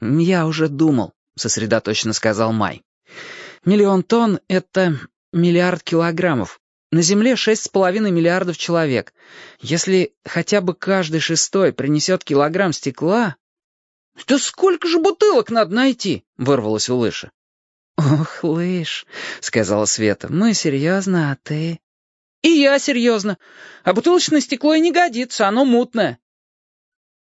я уже думал», — сосредоточенно сказал Май. «Миллион тонн — это миллиард килограммов. На Земле шесть с половиной миллиардов человек. Если хотя бы каждый шестой принесет килограмм стекла...» «Да сколько же бутылок надо найти?» — вырвалось у Лыша. «Ох, Лыш», — сказала Света, — «мы серьезно, а ты...» «И я серьезно. А бутылочное стекло и не годится, оно мутное».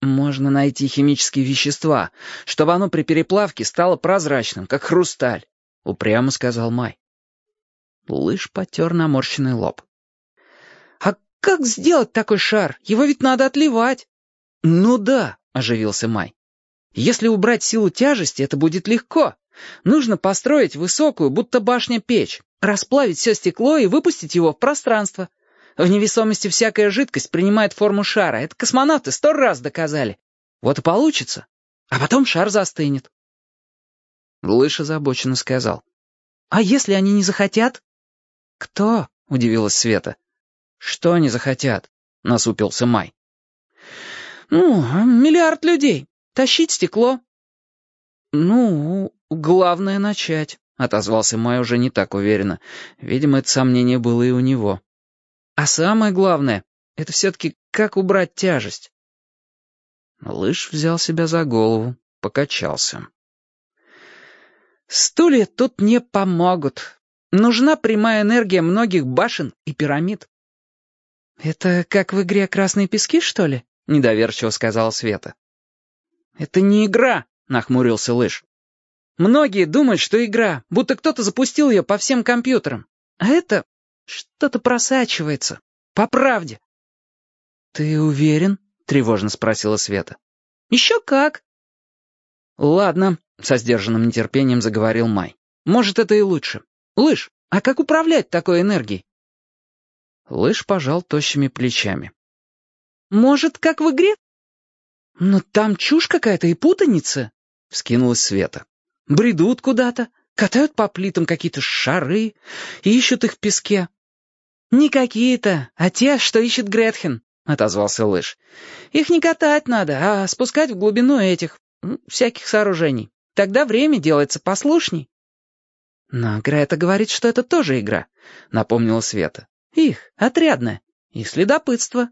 «Можно найти химические вещества, чтобы оно при переплавке стало прозрачным, как хрусталь», — упрямо сказал Май. Лыж потер наморщенный лоб. «А как сделать такой шар? Его ведь надо отливать». «Ну да», — оживился Май. «Если убрать силу тяжести, это будет легко. Нужно построить высокую, будто башня печь, расплавить все стекло и выпустить его в пространство. В невесомости всякая жидкость принимает форму шара. Это космонавты сто раз доказали. Вот и получится. А потом шар застынет. Лыж озабоченно сказал. «А если они не захотят?» «Кто?» — удивилась Света. «Что они захотят?» — насупился Май. «Ну, миллиард людей. Тащить стекло». «Ну, главное начать», — отозвался Май уже не так уверенно. Видимо, это сомнение было и у него. А самое главное — это все-таки как убрать тяжесть. Лыж взял себя за голову, покачался. «Стулья тут не помогут. Нужна прямая энергия многих башен и пирамид». «Это как в игре «Красные пески», что ли?» — недоверчиво сказала Света. «Это не игра», — нахмурился Лыж. «Многие думают, что игра, будто кто-то запустил ее по всем компьютерам. А это что-то просачивается. По правде. «Ты уверен?» — тревожно спросила Света. «Еще как». «Ладно», — со сдержанным нетерпением заговорил Май. «Может, это и лучше. Лыж, а как управлять такой энергией?» Лыж пожал тощими плечами. «Может, как в игре?» «Но там чушь какая-то и путаница», — вскинулась Света. «Бредут куда-то, Катают по плитам какие-то шары ищут их в песке. «Не какие-то, а те, что ищет Гретхен», — отозвался Лыж. «Их не катать надо, а спускать в глубину этих, всяких сооружений. Тогда время делается послушней». «Но Грета говорит, что это тоже игра», — напомнила Света. «Их, отрядная, и следопытство».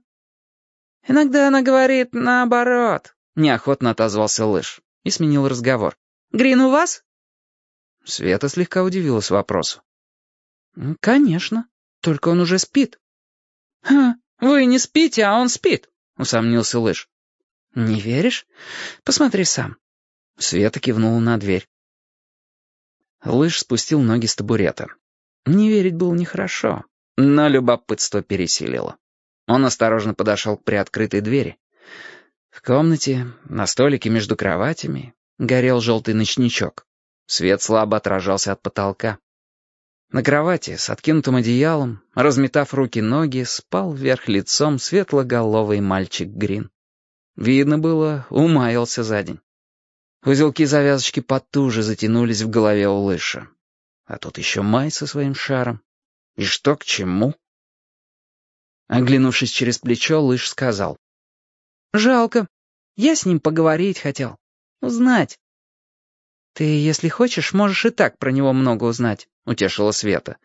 «Иногда она говорит наоборот», — неохотно отозвался Лыж и сменил разговор. «Грин у вас?» Света слегка удивилась вопросу. «Конечно, только он уже спит». «Ха, вы не спите, а он спит», — усомнился Лыж. «Не веришь? Посмотри сам». Света кивнула на дверь. Лыж спустил ноги с табурета. Не верить было нехорошо, но любопытство пересилило. Он осторожно подошел к приоткрытой двери. В комнате, на столике между кроватями, горел желтый ночничок. Свет слабо отражался от потолка. На кровати с откинутым одеялом, разметав руки-ноги, спал вверх лицом светлоголовый мальчик Грин. Видно было, умаялся за день. Узелки завязочки потуже затянулись в голове у лыша. А тут еще Май со своим шаром. И что к чему? Оглянувшись через плечо, лыж сказал. «Жалко. Я с ним поговорить хотел. Узнать. «Ты, если хочешь, можешь и так про него много узнать», — утешила Света.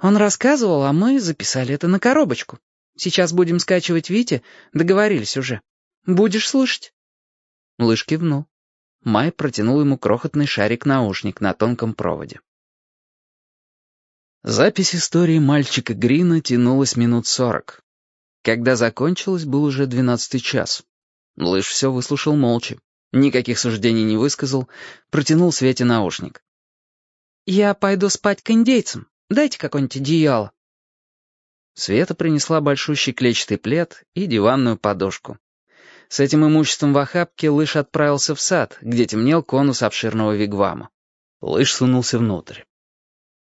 «Он рассказывал, а мы записали это на коробочку. Сейчас будем скачивать Вите, договорились уже. Будешь слушать?» Лыж кивнул. Май протянул ему крохотный шарик-наушник на тонком проводе. Запись истории мальчика Грина тянулась минут сорок. Когда закончилась, был уже двенадцатый час. Лыж все выслушал молча, Никаких суждений не высказал, протянул Свете наушник. «Я пойду спать к индейцам. Дайте какое-нибудь одеяло». Света принесла большущий клетчатый плед и диванную подушку. С этим имуществом в охапке Лыж отправился в сад, где темнел конус обширного вигвама. Лыж сунулся внутрь.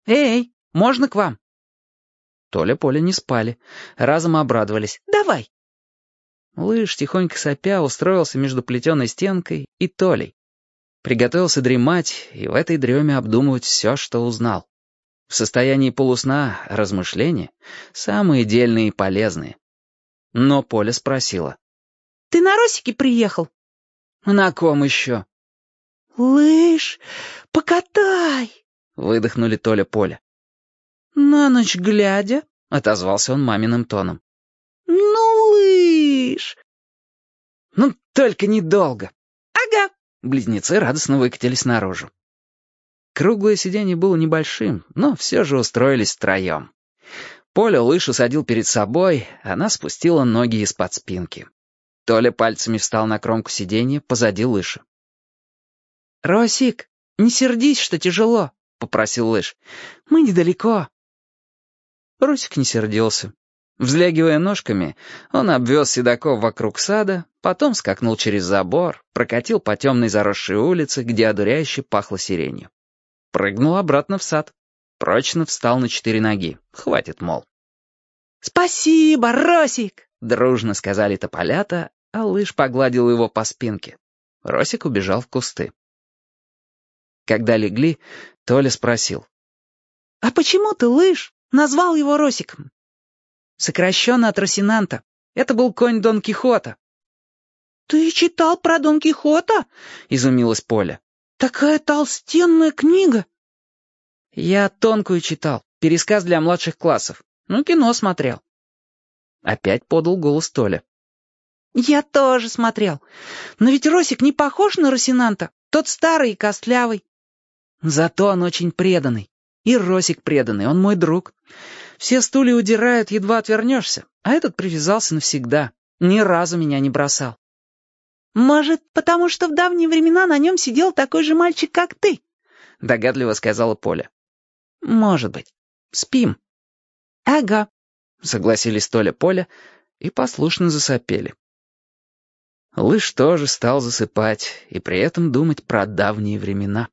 «Эй, можно к вам?» Толя Поля не спали, разом обрадовались. «Давай!» Лыж, тихонько сопя, устроился между плетеной стенкой и Толей. Приготовился дремать и в этой дреме обдумывать все, что узнал. В состоянии полусна размышления самые дельные и полезные. Но Поля спросила. «Ты на Росике приехал?» «На ком еще?» «Лыж, покатай!» — выдохнули Толя Поля. «На ночь глядя», — отозвался он маминым тоном. «Ну, лыж!» «Ну, только недолго!» Близнецы радостно выкатились наружу. Круглое сиденье было небольшим, но все же устроились втроем. Поля лыж усадил перед собой, она спустила ноги из-под спинки. Толя пальцами встал на кромку сиденья позади лыжи. «Росик, не сердись, что тяжело», — попросил Лыж. «Мы недалеко». Росик не сердился. Взлягивая ножками, он обвез седаков вокруг сада, потом скакнул через забор, прокатил по темной заросшей улице, где одуряюще пахло сиренью. Прыгнул обратно в сад. Прочно встал на четыре ноги. Хватит, мол. «Спасибо, Росик!» — дружно сказали тополята, а лыж погладил его по спинке. Росик убежал в кусты. Когда легли, Толя спросил. «А почему ты, лыж, назвал его Росиком?» «Сокращенно от Росинанта. Это был конь Дон Кихота». «Ты читал про Дон Кихота?» — изумилась Поля. «Такая толстенная книга». «Я тонкую читал, пересказ для младших классов. Ну, кино смотрел». Опять подал голос Толя. «Я тоже смотрел. Но ведь Росик не похож на Росинанта. Тот старый и костлявый. Зато он очень преданный. И Росик преданный, он мой друг. Все стулья удирают, едва отвернешься, а этот привязался навсегда. Ни разу меня не бросал. «Может, потому что в давние времена на нем сидел такой же мальчик, как ты?» — догадливо сказала Поля. «Может быть. Спим». «Ага», — согласились Толя Поля и послушно засопели. Лыж тоже стал засыпать и при этом думать про давние времена.